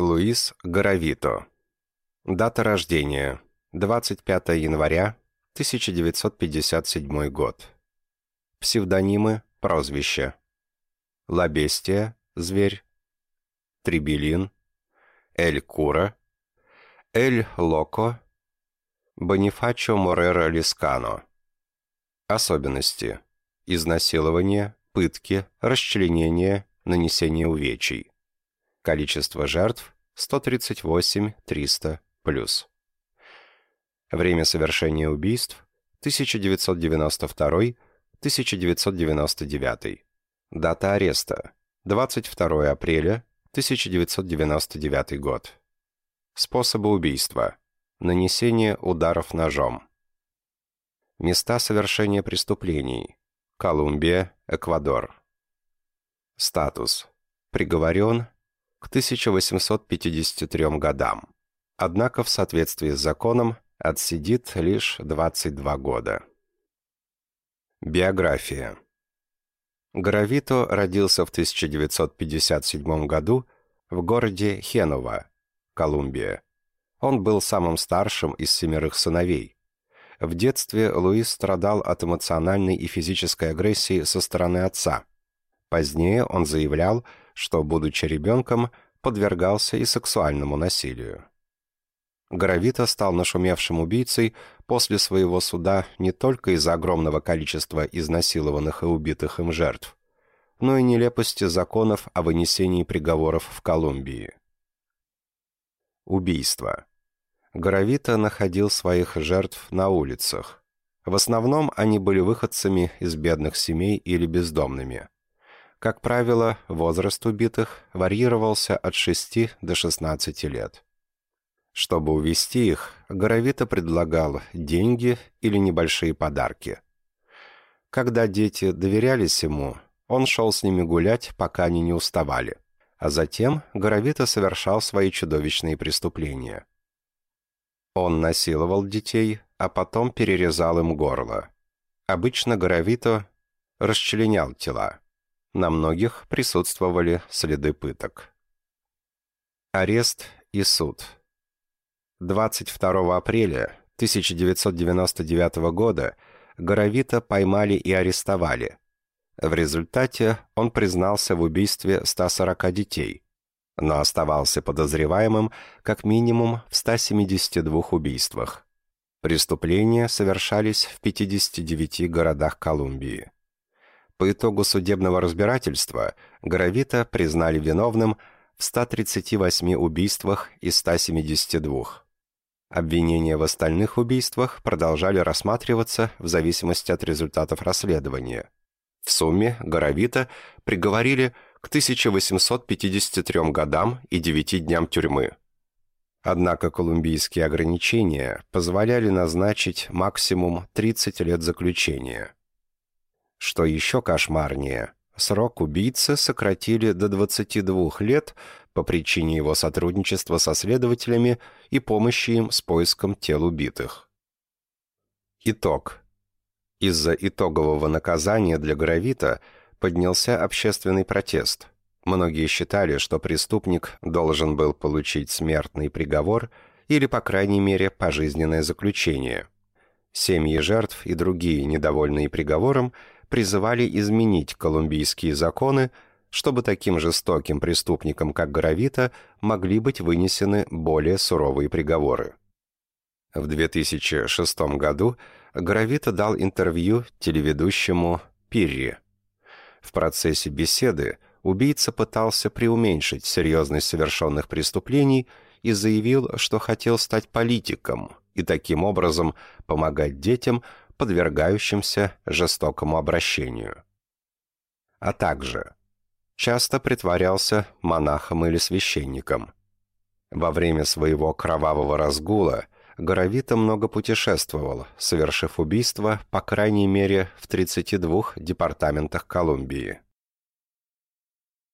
Луис Горовито. Дата рождения. 25 января 1957 год. Псевдонимы, прозвища. Лабестия, зверь. Трибелин. Эль Кура. Эль Локо. Бонифачо Морера Лискано. Особенности. Изнасилование, пытки, расчленение, нанесение увечий. Количество жертв 138-300 плюс. Время совершения убийств 1992-1999. Дата ареста 22 апреля 1999 год. Способы убийства. Нанесение ударов ножом. Места совершения преступлений. Колумбия, Эквадор. Статус. Приговорен к 1853 годам. Однако в соответствии с законом отсидит лишь 22 года. Биография. Гравито родился в 1957 году в городе Хенова, Колумбия. Он был самым старшим из семерых сыновей. В детстве Луис страдал от эмоциональной и физической агрессии со стороны отца. Позднее он заявлял, что, будучи ребенком, подвергался и сексуальному насилию. Гравита стал нашумевшим убийцей после своего суда не только из-за огромного количества изнасилованных и убитых им жертв, но и нелепости законов о вынесении приговоров в Колумбии. Убийство. Горовита находил своих жертв на улицах. В основном они были выходцами из бедных семей или бездомными. Как правило, возраст убитых варьировался от 6 до 16 лет. Чтобы увести их, Горовита предлагал деньги или небольшие подарки. Когда дети доверялись ему, он шел с ними гулять, пока они не уставали. А затем Горовита совершал свои чудовищные преступления. Он насиловал детей, а потом перерезал им горло. Обычно Горовито расчленял тела. На многих присутствовали следы пыток. Арест и суд. 22 апреля 1999 года Горовита поймали и арестовали. В результате он признался в убийстве 140 детей, но оставался подозреваемым как минимум в 172 убийствах. Преступления совершались в 59 городах Колумбии. По итогу судебного разбирательства Горовита признали виновным в 138 убийствах из 172. Обвинения в остальных убийствах продолжали рассматриваться в зависимости от результатов расследования. В сумме Горовита приговорили к 1853 годам и 9 дням тюрьмы. Однако колумбийские ограничения позволяли назначить максимум 30 лет заключения. Что еще кошмарнее, срок убийцы сократили до 22 лет по причине его сотрудничества со следователями и помощи им с поиском тел убитых. Итог. Из-за итогового наказания для Гравита – поднялся общественный протест. Многие считали, что преступник должен был получить смертный приговор или, по крайней мере, пожизненное заключение. Семьи жертв и другие, недовольные приговором, призывали изменить колумбийские законы, чтобы таким жестоким преступникам, как Гравита, могли быть вынесены более суровые приговоры. В 2006 году Гравита дал интервью телеведущему Пирри. В процессе беседы убийца пытался преуменьшить серьезность совершенных преступлений и заявил, что хотел стать политиком и таким образом помогать детям, подвергающимся жестокому обращению. А также часто притворялся монахом или священником. Во время своего кровавого разгула Горовито много путешествовал, совершив убийство, по крайней мере, в 32 департаментах Колумбии.